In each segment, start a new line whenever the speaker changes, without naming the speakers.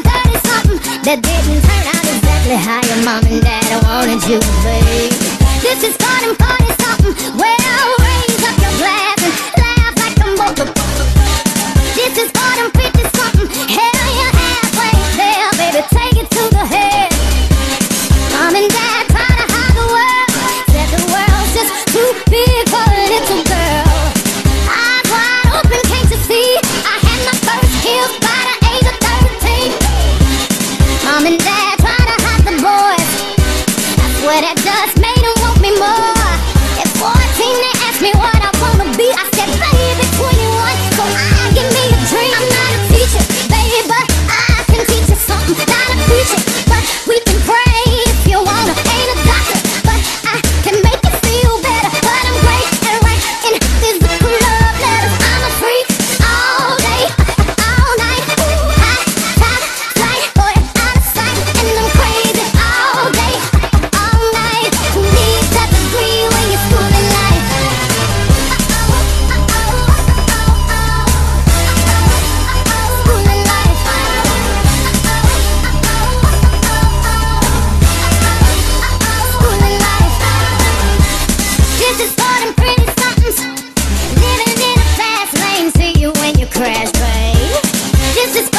something that didn't turn out exactly how your mom and dad wanted you to be. This is fun and funny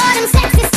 But I'm sexy.